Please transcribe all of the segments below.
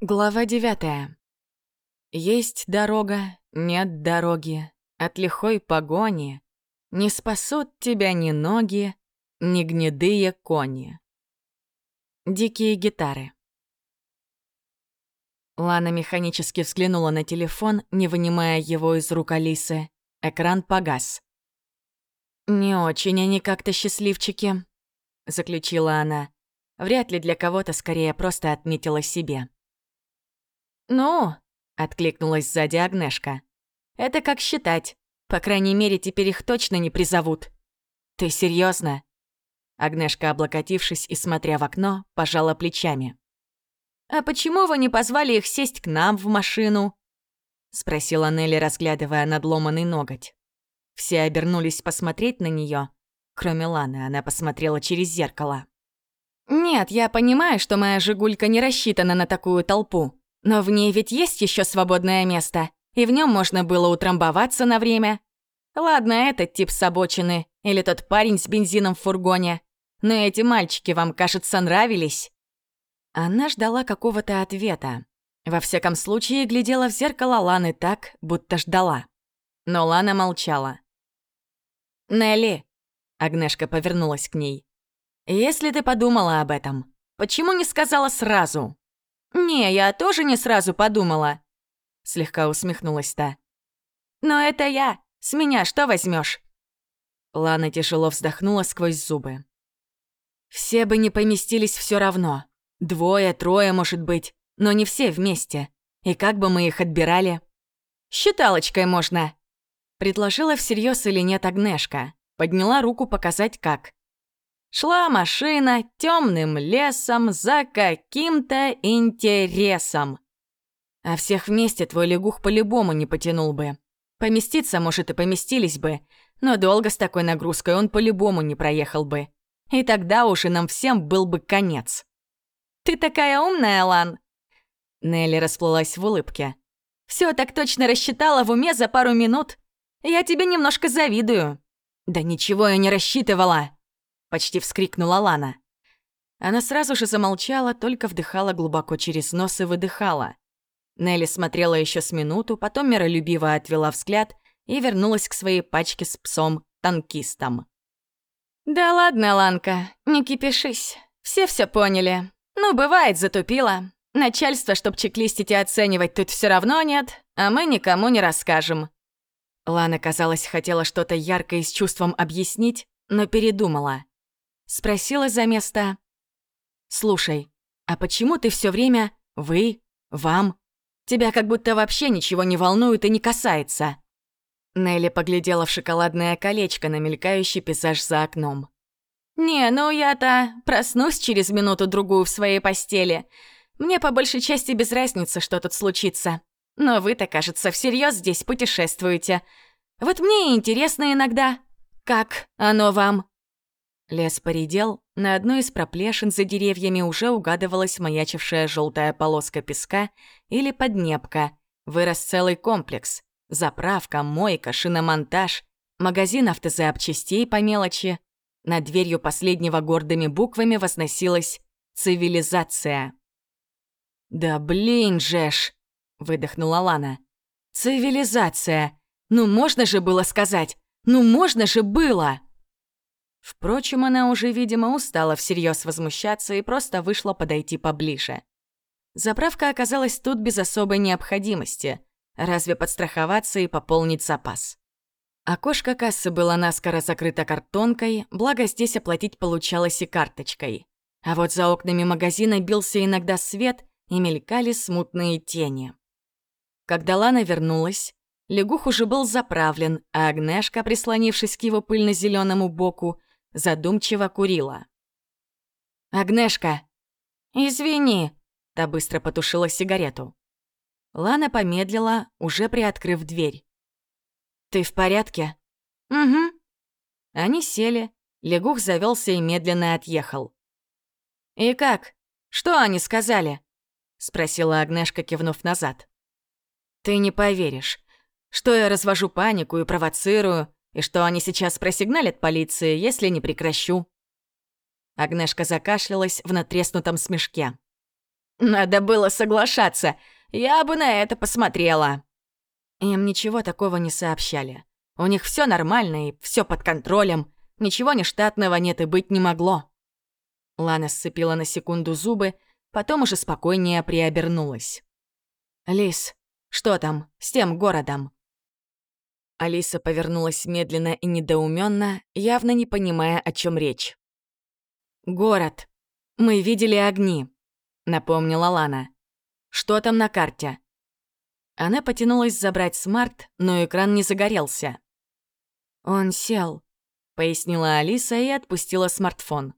Глава девятая. Есть дорога, нет дороги, от лихой погони Не спасут тебя ни ноги, ни гнедые кони. Дикие гитары. Лана механически взглянула на телефон, не вынимая его из рук Алисы. Экран погас. «Не очень они как-то счастливчики», — заключила она. Вряд ли для кого-то скорее просто отметила себе. «Ну», — откликнулась сзади Агнешка. «Это как считать. По крайней мере, теперь их точно не призовут». «Ты серьезно? Агнешка, облокотившись и смотря в окно, пожала плечами. «А почему вы не позвали их сесть к нам в машину?» — спросила Нелли, разглядывая надломанный ноготь. Все обернулись посмотреть на нее. Кроме Ланы, она посмотрела через зеркало. «Нет, я понимаю, что моя «Жигулька» не рассчитана на такую толпу. Но в ней ведь есть еще свободное место, и в нем можно было утрамбоваться на время. Ладно, этот тип с обочины, или тот парень с бензином в фургоне. Но эти мальчики вам, кажется, нравились. Она ждала какого-то ответа. Во всяком случае, глядела в зеркало Ланы так, будто ждала. Но Лана молчала. «Нелли», — Агнешка повернулась к ней, — «если ты подумала об этом, почему не сказала сразу?» «Не, я тоже не сразу подумала», — слегка усмехнулась та. «Но это я. С меня что возьмешь? Лана тяжело вздохнула сквозь зубы. «Все бы не поместились все равно. Двое, трое, может быть, но не все вместе. И как бы мы их отбирали?» «Считалочкой можно», — предложила всерьез или нет Агнешка. Подняла руку показать как. Шла машина темным лесом за каким-то интересом. А всех вместе твой лягух по-любому не потянул бы. Поместиться, может, и поместились бы, но долго с такой нагрузкой он по-любому не проехал бы. И тогда уж и нам всем был бы конец. «Ты такая умная, Лан!» Нелли расплылась в улыбке. «Всё так точно рассчитала в уме за пару минут. Я тебе немножко завидую». «Да ничего я не рассчитывала!» Почти вскрикнула Лана. Она сразу же замолчала, только вдыхала глубоко через нос и выдыхала. Нелли смотрела еще с минуту, потом миролюбиво отвела взгляд и вернулась к своей пачке с псом-танкистом. «Да ладно, Ланка, не кипишись. Все все поняли. Ну, бывает, затупила. Начальство, чтоб чеклистить и оценивать, тут все равно нет, а мы никому не расскажем». Лана, казалось, хотела что-то яркое и с чувством объяснить, но передумала. Спросила за место. «Слушай, а почему ты все время «вы», «вам»? Тебя как будто вообще ничего не волнует и не касается». Нелли поглядела в шоколадное колечко на мелькающий пейзаж за окном. «Не, ну я-то проснусь через минуту-другую в своей постели. Мне по большей части без разницы, что тут случится. Но вы-то, кажется, всерьез здесь путешествуете. Вот мне и интересно иногда, как оно вам?» Лес поредел, на одной из проплешин за деревьями уже угадывалась маячившая желтая полоска песка или поднебка. Вырос целый комплекс. Заправка, мойка, шиномонтаж, магазин автозапчастей по мелочи. Над дверью последнего гордыми буквами возносилась «Цивилизация». «Да блин же ж!» — выдохнула Лана. «Цивилизация! Ну можно же было сказать! Ну можно же было!» Впрочем, она уже, видимо, устала всерьез возмущаться и просто вышла подойти поближе. Заправка оказалась тут без особой необходимости. Разве подстраховаться и пополнить запас? Окошко кассы было наскоро закрыто картонкой, благо здесь оплатить получалось и карточкой. А вот за окнами магазина бился иногда свет и мелькали смутные тени. Когда Лана вернулась, лягух уже был заправлен, а Агнешка, прислонившись к его пыльно зеленому боку, задумчиво курила. «Агнешка!» «Извини!» — та быстро потушила сигарету. Лана помедлила, уже приоткрыв дверь. «Ты в порядке?» «Угу». Они сели, лягух завелся и медленно отъехал. «И как? Что они сказали?» — спросила Агнешка, кивнув назад. «Ты не поверишь. Что я развожу панику и провоцирую, и что они сейчас просигналят полиции, если не прекращу». Агнешка закашлялась в натреснутом смешке. Надо было соглашаться. Я бы на это посмотрела. Им ничего такого не сообщали. У них все нормально и все под контролем. Ничего нештатного нет и быть не могло. Лана сцепила на секунду зубы, потом уже спокойнее приобернулась. «Лис, что там с тем городом?» Алиса повернулась медленно и недоуменно, явно не понимая, о чем речь. «Город. Мы видели огни», — напомнила Лана. «Что там на карте?» Она потянулась забрать смарт, но экран не загорелся. «Он сел», — пояснила Алиса и отпустила смартфон.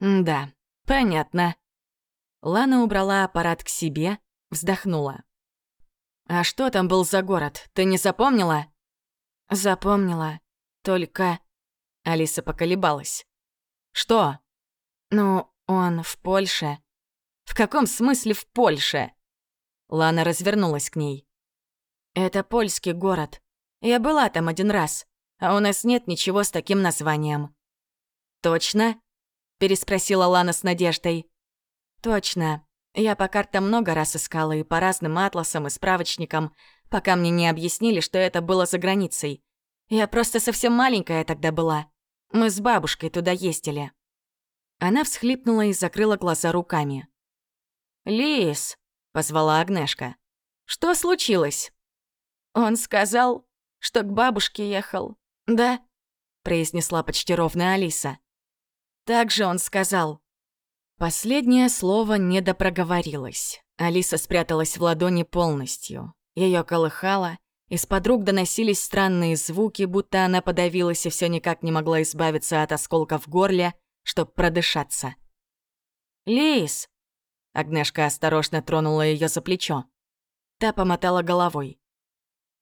«Да, понятно». Лана убрала аппарат к себе, вздохнула. «А что там был за город, ты не запомнила?» «Запомнила. Только...» Алиса поколебалась. «Что?» «Ну, он в Польше». «В каком смысле в Польше?» Лана развернулась к ней. «Это польский город. Я была там один раз, а у нас нет ничего с таким названием». «Точно?» — переспросила Лана с надеждой. «Точно. Я по картам много раз искала и по разным атласам и справочникам, пока мне не объяснили, что это было за границей. Я просто совсем маленькая тогда была. Мы с бабушкой туда ездили». Она всхлипнула и закрыла глаза руками. «Лис!» — позвала Агнешка. «Что случилось?» «Он сказал, что к бабушке ехал, да?» — произнесла почти ровно Алиса. «Так же он сказал». Последнее слово не допроговорилось. Алиса спряталась в ладони полностью. Ее колыхало, из-под рук доносились странные звуки, будто она подавилась и все никак не могла избавиться от осколка в горле, чтобы продышаться. «Лис!» Агнешка осторожно тронула ее за плечо. Та помотала головой.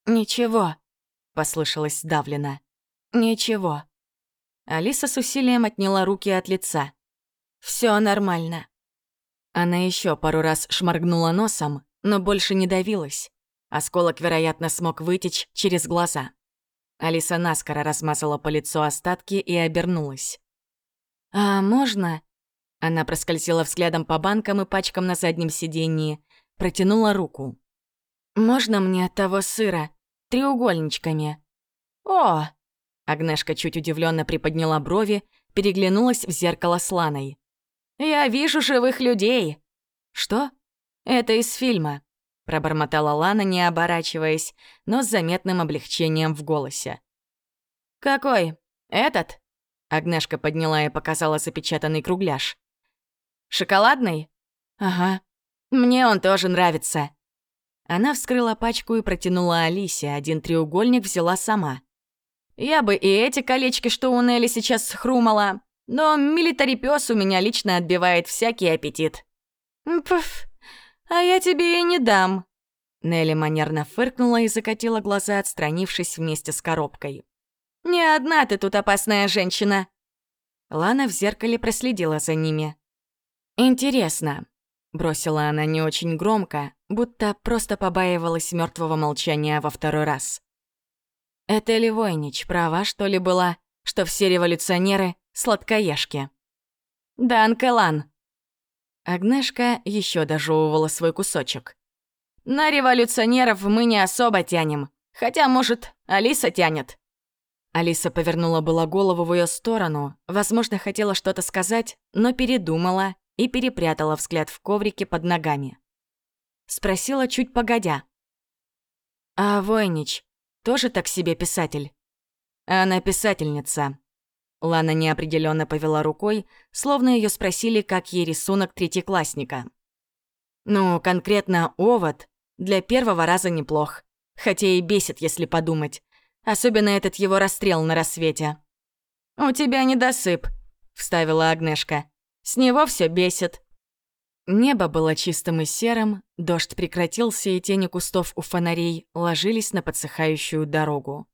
«Ничего», — послышалось сдавленно. «Ничего». Алиса с усилием отняла руки от лица. Все нормально». Она еще пару раз шморгнула носом, но больше не давилась. Осколок, вероятно, смог вытечь через глаза. Алиса наскоро размазала по лицу остатки и обернулась. «А можно?» Она проскользила взглядом по банкам и пачкам на заднем сиденье, протянула руку. «Можно мне того сыра? Треугольничками?» «О!» Агнешка чуть удивленно приподняла брови, переглянулась в зеркало с Ланой. «Я вижу живых людей!» «Что?» «Это из фильма», — пробормотала Лана, не оборачиваясь, но с заметным облегчением в голосе. «Какой? Этот?» Агнешка подняла и показала запечатанный кругляш. Шоколадный? Ага. Мне он тоже нравится. Она вскрыла пачку и протянула Алисе, один треугольник взяла сама. Я бы и эти колечки, что у Нелли сейчас схрумала, но милитари пес у меня лично отбивает всякий аппетит. Пф, а я тебе и не дам. Нелли манерно фыркнула и закатила глаза, отстранившись вместе с коробкой. «Не одна ты тут опасная женщина!» Лана в зеркале проследила за ними. «Интересно», — бросила она не очень громко, будто просто побаивалась мертвого молчания во второй раз. «Это ли Войнич права, что ли, была, что все революционеры — сладкоежки?» «Да, Анкелан». Агнешка еще дожевывала свой кусочек. «На революционеров мы не особо тянем, хотя, может, Алиса тянет». Алиса повернула было голову в ее сторону, возможно, хотела что-то сказать, но передумала и перепрятала взгляд в коврике под ногами. Спросила чуть погодя. «А Войнич тоже так себе писатель?» «Она писательница». Лана неопределенно повела рукой, словно ее спросили, как ей рисунок третьеклассника. «Ну, конкретно овод для первого раза неплох, хотя и бесит, если подумать. Особенно этот его расстрел на рассвете». «У тебя недосып», — вставила Агнешка. С него все бесит. Небо было чистым и серым, дождь прекратился, и тени кустов у фонарей ложились на подсыхающую дорогу.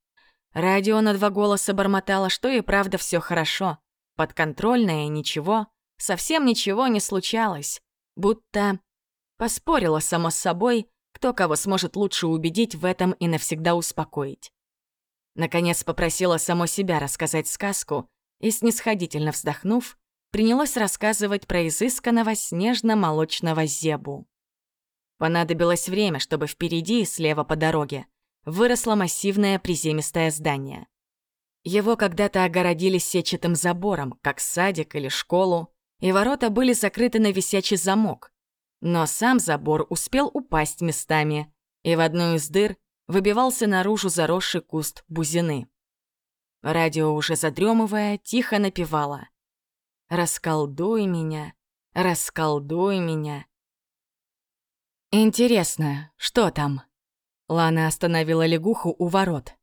Радио на два голоса бормотало, что и правда все хорошо, подконтрольное ничего, совсем ничего не случалось, будто поспорило само с собой, кто кого сможет лучше убедить в этом и навсегда успокоить. Наконец попросила само себя рассказать сказку и, снисходительно вздохнув, принялось рассказывать про изысканного снежно-молочного зебу. Понадобилось время, чтобы впереди и слева по дороге выросло массивное приземистое здание. Его когда-то огородили сетчатым забором, как садик или школу, и ворота были закрыты на висячий замок. Но сам забор успел упасть местами, и в одну из дыр выбивался наружу заросший куст бузины. Радио, уже задремывая, тихо напевало. «Расколдуй меня, расколдуй меня». «Интересно, что там?» Лана остановила лягуху у ворот.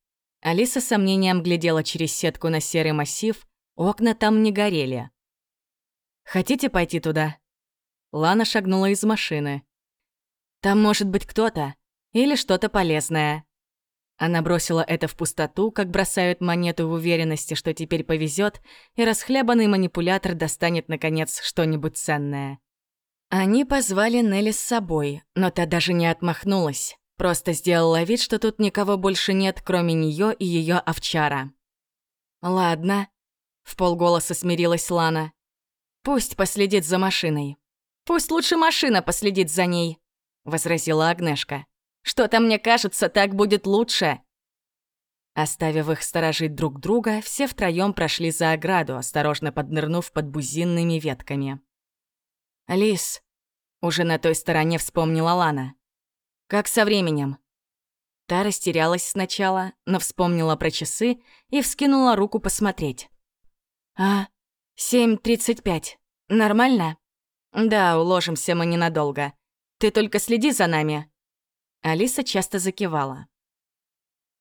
Алиса с сомнением глядела через сетку на серый массив, окна там не горели. «Хотите пойти туда?» Лана шагнула из машины. «Там может быть кто-то или что-то полезное». Она бросила это в пустоту, как бросают монету в уверенности, что теперь повезет, и расхлябанный манипулятор достанет, наконец, что-нибудь ценное. Они позвали Нелли с собой, но та даже не отмахнулась. Просто сделала вид, что тут никого больше нет, кроме нее и ее овчара. «Ладно», — в полголоса смирилась Лана. «Пусть последит за машиной». «Пусть лучше машина последит за ней», — возразила Агнешка. «Что-то мне кажется, так будет лучше». Оставив их сторожить друг друга, все втроем прошли за ограду, осторожно поднырнув под бузинными ветками. «Лис», — уже на той стороне вспомнила Лана. Как со временем?» Та растерялась сначала, но вспомнила про часы и вскинула руку посмотреть. «А, семь тридцать пять. Нормально?» «Да, уложимся мы ненадолго. Ты только следи за нами». Алиса часто закивала.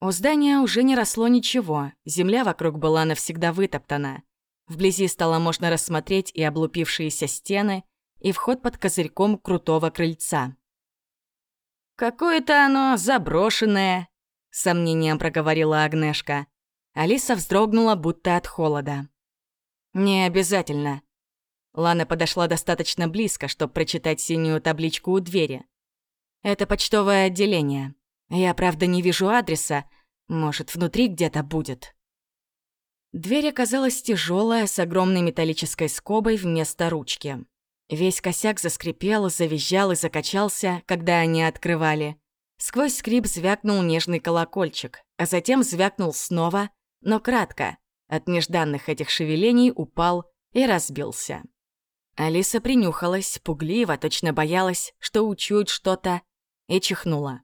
У здания уже не росло ничего, земля вокруг была навсегда вытоптана. Вблизи стало можно рассмотреть и облупившиеся стены, и вход под козырьком крутого крыльца. «Какое-то оно заброшенное», — с сомнением проговорила Агнешка. Алиса вздрогнула, будто от холода. «Не обязательно». Лана подошла достаточно близко, чтобы прочитать синюю табличку у двери. «Это почтовое отделение. Я, правда, не вижу адреса. Может, внутри где-то будет». Дверь оказалась тяжелая, с огромной металлической скобой вместо ручки. Весь косяк заскрипел, завизжал и закачался, когда они открывали. Сквозь скрип звякнул нежный колокольчик, а затем звякнул снова, но кратко. От нежданных этих шевелений упал и разбился. Алиса принюхалась, пугливо, точно боялась, что учует что-то, и чихнула.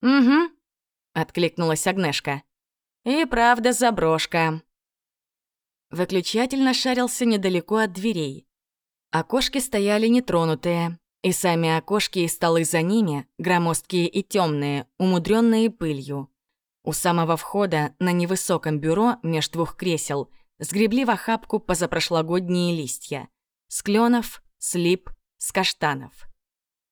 «Угу», — откликнулась Агнешка. «И правда заброшка». Выключатель нашарился недалеко от дверей. Окошки стояли нетронутые, и сами окошки и столы за ними, громоздкие и темные, умудренные пылью. У самого входа на невысоком бюро меж двух кресел сгребли в охапку позапрошлогодние листья. С кленов, слип, с каштанов.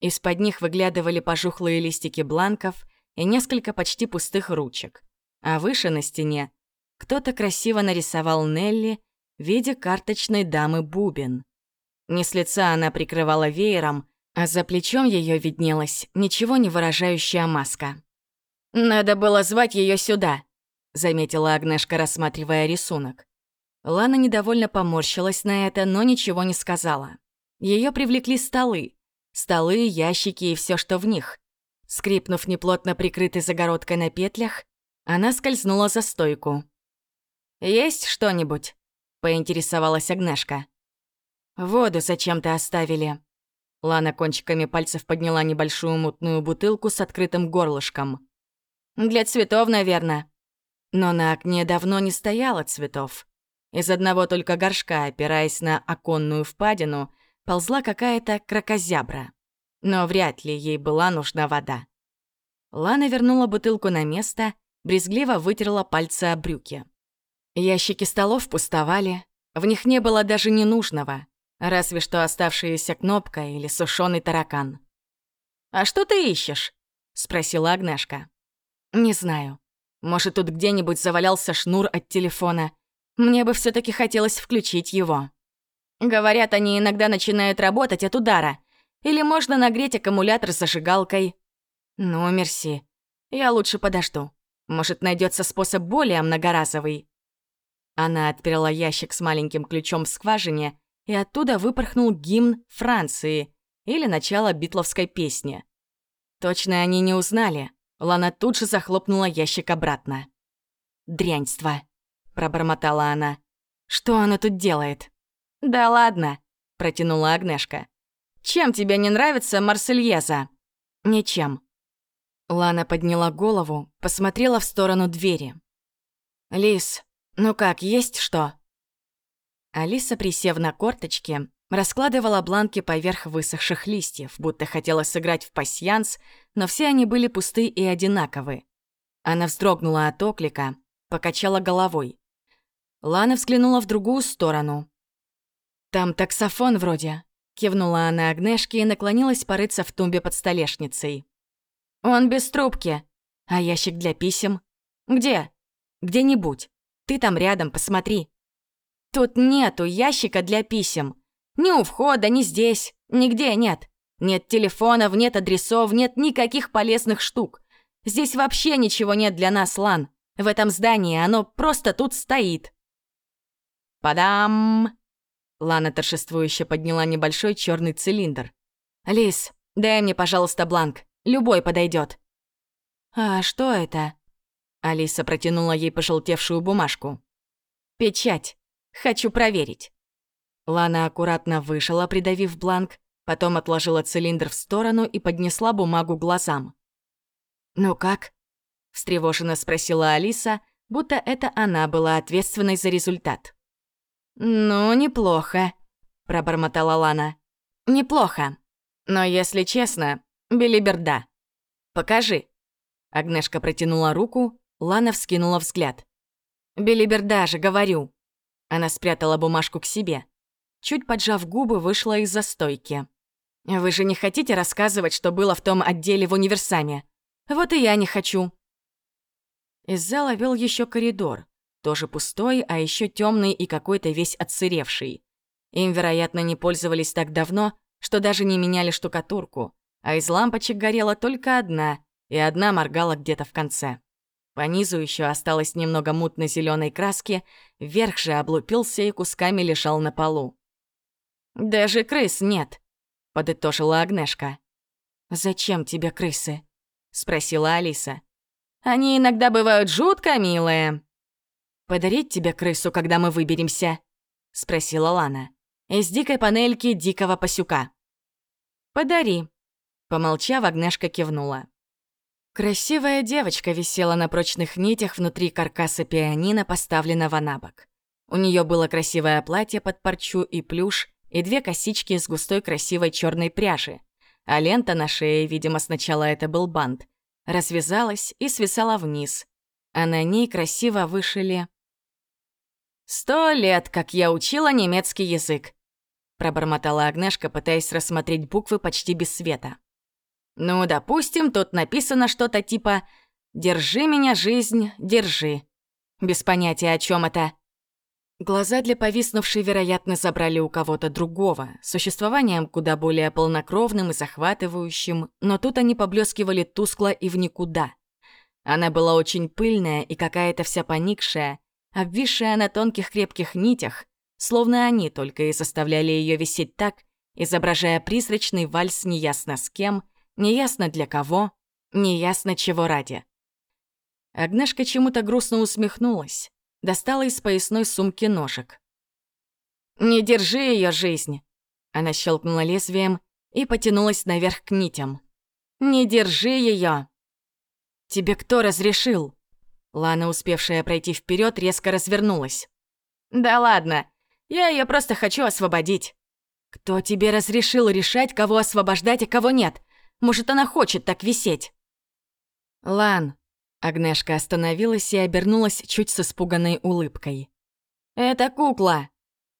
Из-под них выглядывали пожухлые листики бланков и несколько почти пустых ручек. А выше на стене кто-то красиво нарисовал Нелли в виде карточной дамы Бубен. Не с лица она прикрывала веером, а за плечом ее виднелась ничего не выражающая маска. «Надо было звать ее сюда», — заметила Агнешка, рассматривая рисунок. Лана недовольно поморщилась на это, но ничего не сказала. Ее привлекли столы. Столы, ящики и все, что в них. Скрипнув неплотно прикрытой загородкой на петлях, она скользнула за стойку. «Есть что-нибудь?» — поинтересовалась Агнешка. «Воду зачем-то оставили». Лана кончиками пальцев подняла небольшую мутную бутылку с открытым горлышком. «Для цветов, наверное». Но на окне давно не стояло цветов. Из одного только горшка, опираясь на оконную впадину, ползла какая-то крокозябра. Но вряд ли ей была нужна вода. Лана вернула бутылку на место, брезгливо вытерла пальцы о брюки. Ящики столов пустовали, в них не было даже ненужного. Разве что оставшаяся кнопка или сушеный таракан. «А что ты ищешь?» — спросила Агнешка. «Не знаю. Может, тут где-нибудь завалялся шнур от телефона. Мне бы все таки хотелось включить его. Говорят, они иногда начинают работать от удара. Или можно нагреть аккумулятор зажигалкой. Ну, мерси. Я лучше подожду. Может, найдется способ более многоразовый». Она отперла ящик с маленьким ключом в скважине и оттуда выпорхнул гимн Франции или начало битловской песни. Точно они не узнали. Лана тут же захлопнула ящик обратно. «Дряньство», — пробормотала она. «Что она тут делает?» «Да ладно», — протянула Агнешка. «Чем тебе не нравится Марсельеза?» «Ничем». Лана подняла голову, посмотрела в сторону двери. «Лис, ну как, есть что?» Алиса, присев на корточки, раскладывала бланки поверх высохших листьев, будто хотела сыграть в пасьянс, но все они были пусты и одинаковы. Она вздрогнула от оклика, покачала головой. Лана взглянула в другую сторону. «Там таксофон вроде», — кивнула она Агнешке и наклонилась порыться в тумбе под столешницей. «Он без трубки. А ящик для писем? Где? Где-нибудь. Ты там рядом, посмотри». «Тут нету ящика для писем. Ни у входа, ни здесь. Нигде нет. Нет телефонов, нет адресов, нет никаких полезных штук. Здесь вообще ничего нет для нас, Лан. В этом здании оно просто тут стоит. Падам! Лана торжествующе подняла небольшой черный цилиндр. «Лис, дай мне, пожалуйста, бланк. Любой подойдет. «А что это?» Алиса протянула ей пожелтевшую бумажку. «Печать. Хочу проверить». Лана аккуратно вышила, придавив бланк, потом отложила цилиндр в сторону и поднесла бумагу глазам. «Ну как?» — встревоженно спросила Алиса, будто это она была ответственной за результат. «Ну, неплохо», — пробормотала Лана. «Неплохо. Но, если честно, белиберда. Покажи». Агнешка протянула руку, Лана вскинула взгляд. «Белиберда же, говорю». Она спрятала бумажку к себе чуть поджав губы, вышла из застойки. «Вы же не хотите рассказывать, что было в том отделе в универсаме? Вот и я не хочу». Из зала вел еще коридор, тоже пустой, а еще темный и какой-то весь отсыревший. Им, вероятно, не пользовались так давно, что даже не меняли штукатурку, а из лампочек горела только одна, и одна моргала где-то в конце. По низу еще осталось немного мутно зеленой краски, верх же облупился и кусками лежал на полу. «Даже крыс нет», — подытожила Агнешка. «Зачем тебе крысы?» — спросила Алиса. «Они иногда бывают жутко милые». «Подарить тебе крысу, когда мы выберемся?» — спросила Лана. «Из дикой панельки дикого пасюка». «Подари», — помолчав, Агнешка кивнула. Красивая девочка висела на прочных нитях внутри каркаса пианино, поставленного на бок. У нее было красивое платье под парчу и плюш, и две косички из густой красивой черной пряжи. А лента на шее, видимо, сначала это был бант, развязалась и свисала вниз, а на ней красиво вышили «Сто лет, как я учила немецкий язык», пробормотала Агнешка, пытаясь рассмотреть буквы почти без света. «Ну, допустим, тут написано что-то типа «Держи меня, жизнь, держи». Без понятия, о чем это. Глаза для повиснувшей, вероятно, забрали у кого-то другого, существованием куда более полнокровным и захватывающим, но тут они поблескивали тускло и в никуда. Она была очень пыльная и какая-то вся поникшая, обвисшая на тонких крепких нитях, словно они только и заставляли ее висеть так, изображая призрачный вальс неясно с кем, неясно для кого, неясно чего ради. Агнешка чему-то грустно усмехнулась достала из поясной сумки ножик. «Не держи ее жизнь!» Она щелкнула лезвием и потянулась наверх к нитям. «Не держи ее!» «Тебе кто разрешил?» Лана, успевшая пройти вперед, резко развернулась. «Да ладно, я ее просто хочу освободить». «Кто тебе разрешил решать, кого освобождать, а кого нет? Может, она хочет так висеть?» «Лан, Агнешка остановилась и обернулась чуть с испуганной улыбкой. «Это кукла!»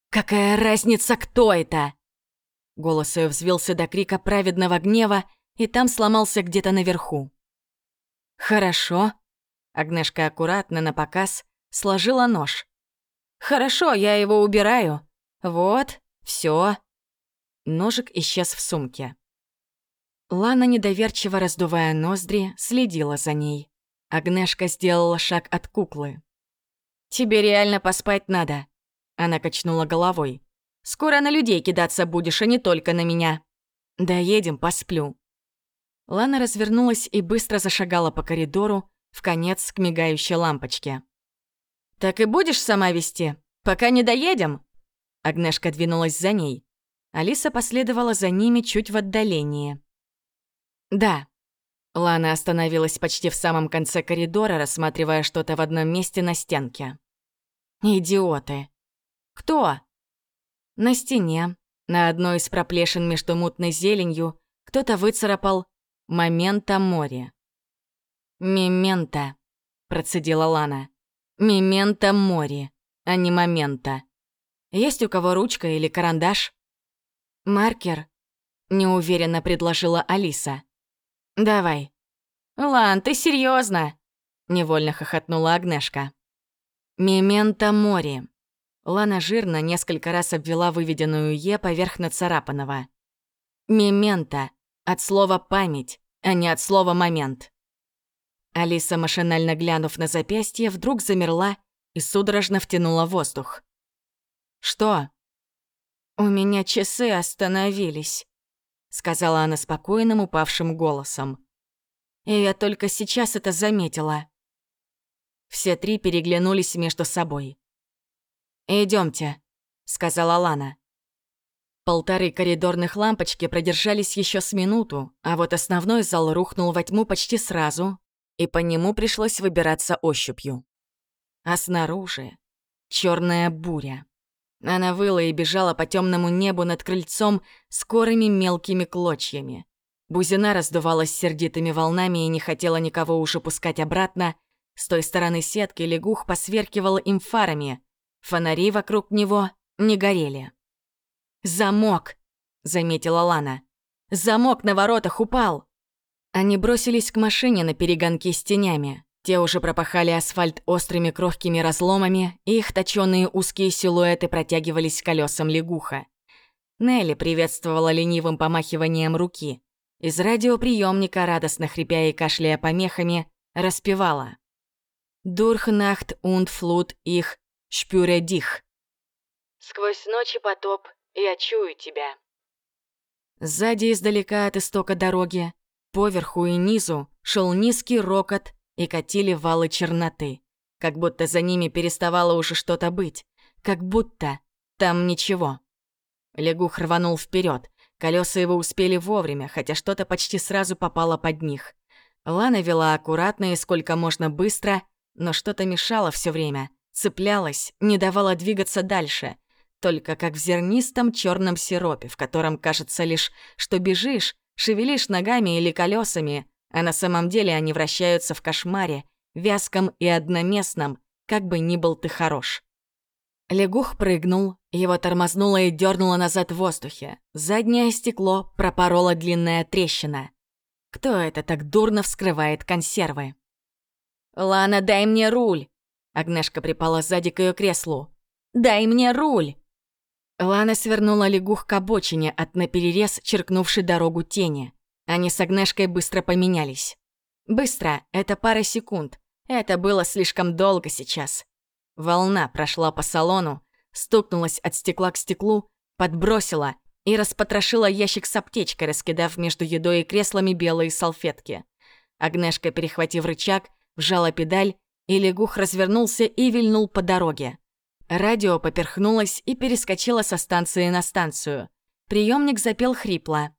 «Какая разница, кто это?» Голос ее взвился до крика праведного гнева, и там сломался где-то наверху. «Хорошо». Агнешка аккуратно, на показ, сложила нож. «Хорошо, я его убираю. Вот, все. Ножик исчез в сумке. Лана, недоверчиво раздувая ноздри, следила за ней. Агнешка сделала шаг от куклы. «Тебе реально поспать надо», — она качнула головой. Скоро на людей кидаться будешь, а не только на меня. Доедем, посплю». Лана развернулась и быстро зашагала по коридору, в конец к мигающей лампочке. «Так и будешь сама вести, пока не доедем?» Агнешка двинулась за ней. Алиса последовала за ними чуть в отдалении. «Да». Лана остановилась почти в самом конце коридора, рассматривая что-то в одном месте на стенке. «Идиоты!» «Кто?» На стене, на одной из проплешин между мутной зеленью, кто-то выцарапал «Момента море». «Мемента», — процедила Лана. «Мемента море, а не момента. Есть у кого ручка или карандаш?» «Маркер», — неуверенно предложила Алиса. «Давай». «Лан, ты серьезно? невольно хохотнула Агнешка. «Мемента море», Лана жирно несколько раз обвела выведенную «е» поверх нацарапанного. «Мементо» от слова «память», а не от слова «момент». Алиса, машинально глянув на запястье, вдруг замерла и судорожно втянула воздух. «Что?» «У меня часы остановились», — сказала она спокойным упавшим голосом. «И я только сейчас это заметила». Все три переглянулись между собой. Идемте, сказала Лана. Полторы коридорных лампочки продержались еще с минуту, а вот основной зал рухнул во тьму почти сразу, и по нему пришлось выбираться ощупью. А снаружи черная буря. Она выла и бежала по темному небу над крыльцом скорыми мелкими клочьями. Бузина раздувалась сердитыми волнами и не хотела никого уж опускать обратно. С той стороны сетки лягух посверкивал им фарами, Фонари вокруг него не горели. «Замок!» — заметила Лана. «Замок на воротах упал!» Они бросились к машине на перегонки с тенями. Те уже пропахали асфальт острыми крохкими разломами, и их точёные узкие силуэты протягивались колесам лягуха. Нелли приветствовала ленивым помахиванием руки. Из радиоприемника, радостно хрипя и кашляя помехами, распевала. «Дурхнахт und флут их Шпюре дих. Сквозь ночи потоп, я чую тебя. Сзади издалека от истока дороги, поверху и низу, шел низкий рокот и катили валы черноты. Как будто за ними переставало уже что-то быть. Как будто там ничего. Лягух рванул вперед. Колеса его успели вовремя, хотя что-то почти сразу попало под них. Лана вела аккуратно и сколько можно быстро, но что-то мешало все время цеплялась, не давала двигаться дальше, только как в зернистом черном сиропе, в котором кажется лишь, что бежишь, шевелишь ногами или колесами, а на самом деле они вращаются в кошмаре, вязком и одноместном, как бы ни был ты хорош. Лягух прыгнул, его тормознуло и дернуло назад в воздухе. Заднее стекло пропорола длинная трещина. Кто это так дурно вскрывает консервы? «Лана, дай мне руль!» Агнешка припала сзади к ее креслу. «Дай мне руль!» Лана свернула лягух к обочине от наперерез, черкнувшей дорогу тени. Они с Агнешкой быстро поменялись. Быстро — это пара секунд. Это было слишком долго сейчас. Волна прошла по салону, стукнулась от стекла к стеклу, подбросила и распотрошила ящик с аптечкой, раскидав между едой и креслами белые салфетки. Агнешка, перехватив рычаг, вжала педаль и лягух развернулся и вильнул по дороге. Радио поперхнулось и перескочило со станции на станцию. Приемник запел хрипло.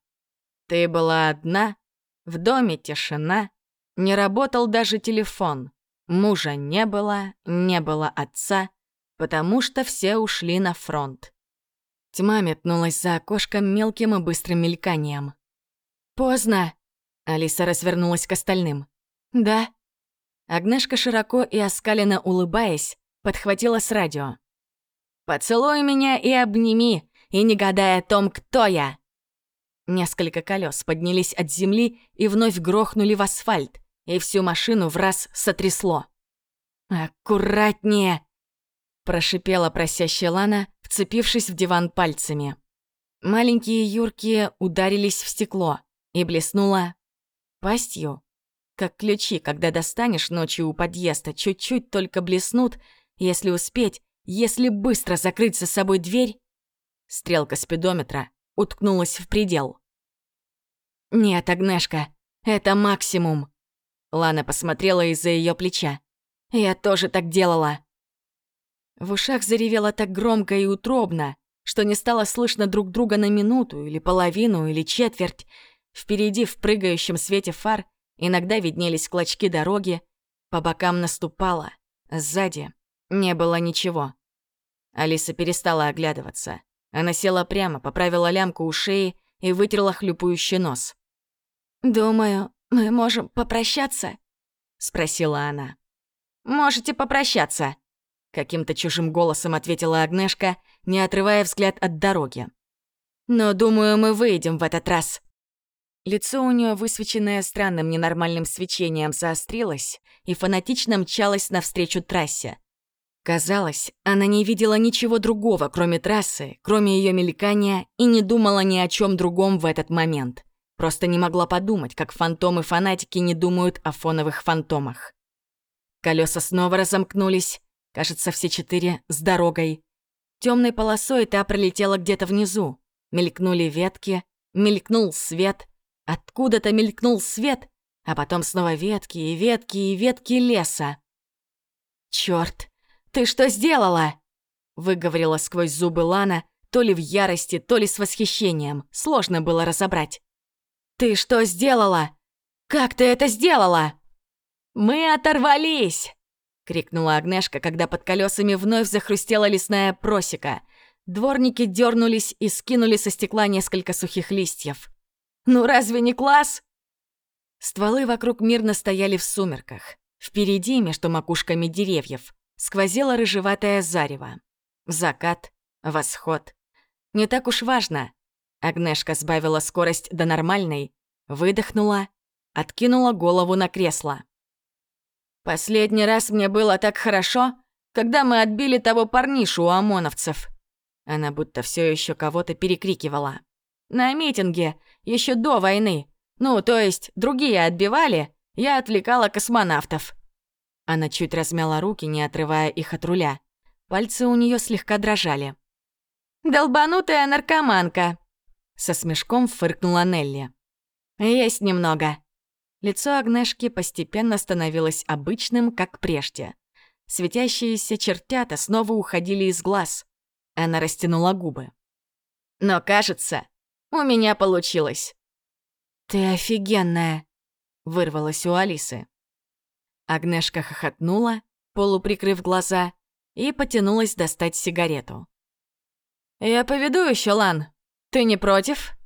«Ты была одна, в доме тишина, не работал даже телефон, мужа не было, не было отца, потому что все ушли на фронт». Тьма метнулась за окошком мелким и быстрым мельканием. «Поздно!» Алиса развернулась к остальным. «Да?» Агнешка широко и оскаленно улыбаясь, подхватила с радио. «Поцелуй меня и обними, и не гадая о том, кто я!» Несколько колес поднялись от земли и вновь грохнули в асфальт, и всю машину в раз сотрясло. «Аккуратнее!» – прошипела просящая Лана, вцепившись в диван пальцами. Маленькие юркие ударились в стекло и блеснула пастью как ключи, когда достанешь ночью у подъезда, чуть-чуть только блеснут, если успеть, если быстро закрыть за собой дверь. Стрелка спидометра уткнулась в предел. «Нет, Агнешка, это максимум!» Лана посмотрела из-за ее плеча. «Я тоже так делала!» В ушах заревело так громко и утробно, что не стало слышно друг друга на минуту, или половину, или четверть. Впереди, в прыгающем свете фар, иногда виднелись клочки дороги, по бокам наступала, сзади не было ничего. Алиса перестала оглядываться. Она села прямо, поправила лямку у шеи и вытерла хлюпающий нос. «Думаю, мы можем попрощаться?» — спросила она. «Можете попрощаться», — каким-то чужим голосом ответила Агнешка, не отрывая взгляд от дороги. «Но, думаю, мы выйдем в этот раз». Лицо у нее, высвеченное странным ненормальным свечением, заострилось и фанатично мчалось навстречу трассе. Казалось, она не видела ничего другого, кроме трассы, кроме ее мелькания, и не думала ни о чем другом в этот момент. Просто не могла подумать, как фантомы-фанатики не думают о фоновых фантомах. Колеса снова разомкнулись, кажется, все четыре с дорогой. Темной полосой та пролетела где-то внизу. Мелькнули ветки, мелькнул свет, откуда-то мелькнул свет, а потом снова ветки и ветки и ветки леса. Черт! «Ты что сделала?» Выговорила сквозь зубы Лана, то ли в ярости, то ли с восхищением. Сложно было разобрать. «Ты что сделала? Как ты это сделала?» «Мы оторвались!» — крикнула Агнешка, когда под колесами вновь захрустела лесная просека. Дворники дернулись и скинули со стекла несколько сухих листьев. «Ну разве не класс?» Стволы вокруг мирно стояли в сумерках. Впереди, между макушками деревьев, сквозило рыжеватое зарево. Закат, восход. Не так уж важно. Агнешка сбавила скорость до нормальной, выдохнула, откинула голову на кресло. «Последний раз мне было так хорошо, когда мы отбили того парнишу у ОМОНовцев». Она будто все еще кого-то перекрикивала. «На митинге, еще до войны. Ну, то есть, другие отбивали, я отвлекала космонавтов. Она чуть размяла руки, не отрывая их от руля. Пальцы у нее слегка дрожали. «Долбанутая наркоманка!» Со смешком фыркнула Нелли. «Есть немного». Лицо Агнешки постепенно становилось обычным, как прежде. Светящиеся чертята снова уходили из глаз. Она растянула губы. «Но кажется, у меня получилось». «Ты офигенная!» — вырвалась у Алисы. Агнешка хохотнула, полуприкрыв глаза, и потянулась достать сигарету. «Я поведу еще, Лан. Ты не против?»